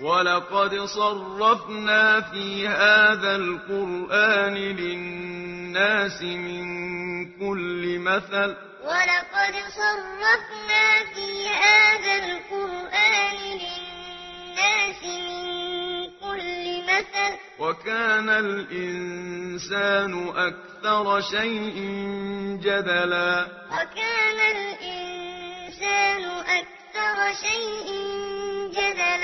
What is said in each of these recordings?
وَلَقَدْ صَرَّفْنَا فِي هَذَا الْقُرْآنِ لِلنَّاسِ مِنْ كُلِّ مَثَلٍ وَلَقَدْ صَرَّفْنَا فِي هَذَا الْقُرْآنِ لِلنَّاسِ وَكَانَ الْإِنْسَانُ أَكْثَرَ شَيْءٍ جَدَلًا وَكَانَ الْإِنْسَانُ أَكْثَرَ شَيْءٍ جَدَلًا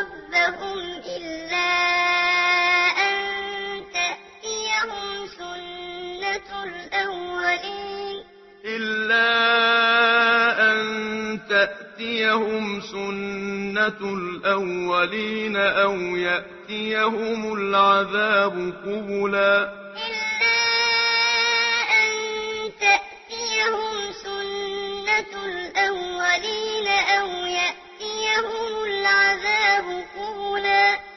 ربهم إلا أن تأتيهم سنة الأولين إلا أن تأتيهم سنة الأولين أو يأتيهم العذاب قبلا إلا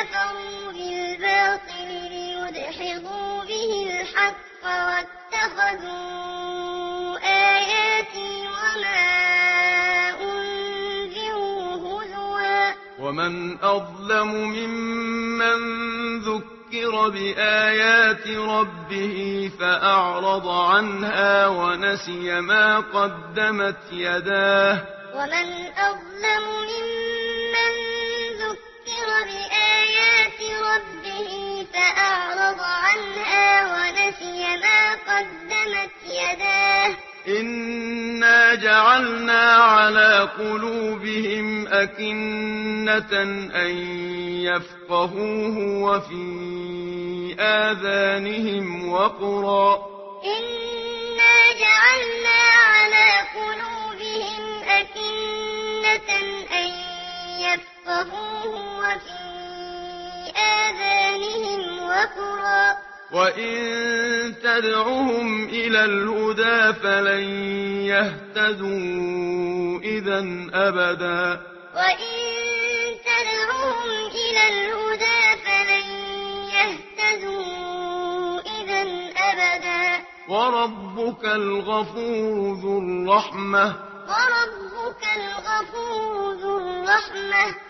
كفروا بالباطل ليدحضوا به الحق واتخذوا آياتي وما أنذروا هزوا ومن أظلم ممن ذكر بآيات ربه فأعرض عنها ونسي ما قدمت يداه ومن أظلم ممن ذكر بآيات ربه فأعرض عنها ونسي ما قدمت يداه. إنا جعلنا على قلوبهم أكنة أن يفقهوه وفي آذانهم وقرا. إنا جعلنا على قلوبهم وإن تدعهم إلى الهدى فلن يهتدوا إذا أبدا. وإن تدعهم إلى الهدى فلن يهتدوا إذا أبدا. وربك الغفور ذو الرحمة. وربك الغفور ذو الرحمة.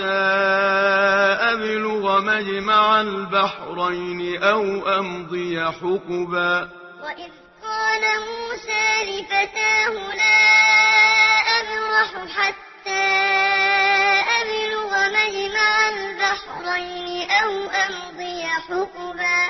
حتى أبلغ مجمع البحرين أو أمضي حقبا وإذ قال موسى لفتاه لا أبرح حتى أبلغ مجمع البحرين أو أمضي حقبا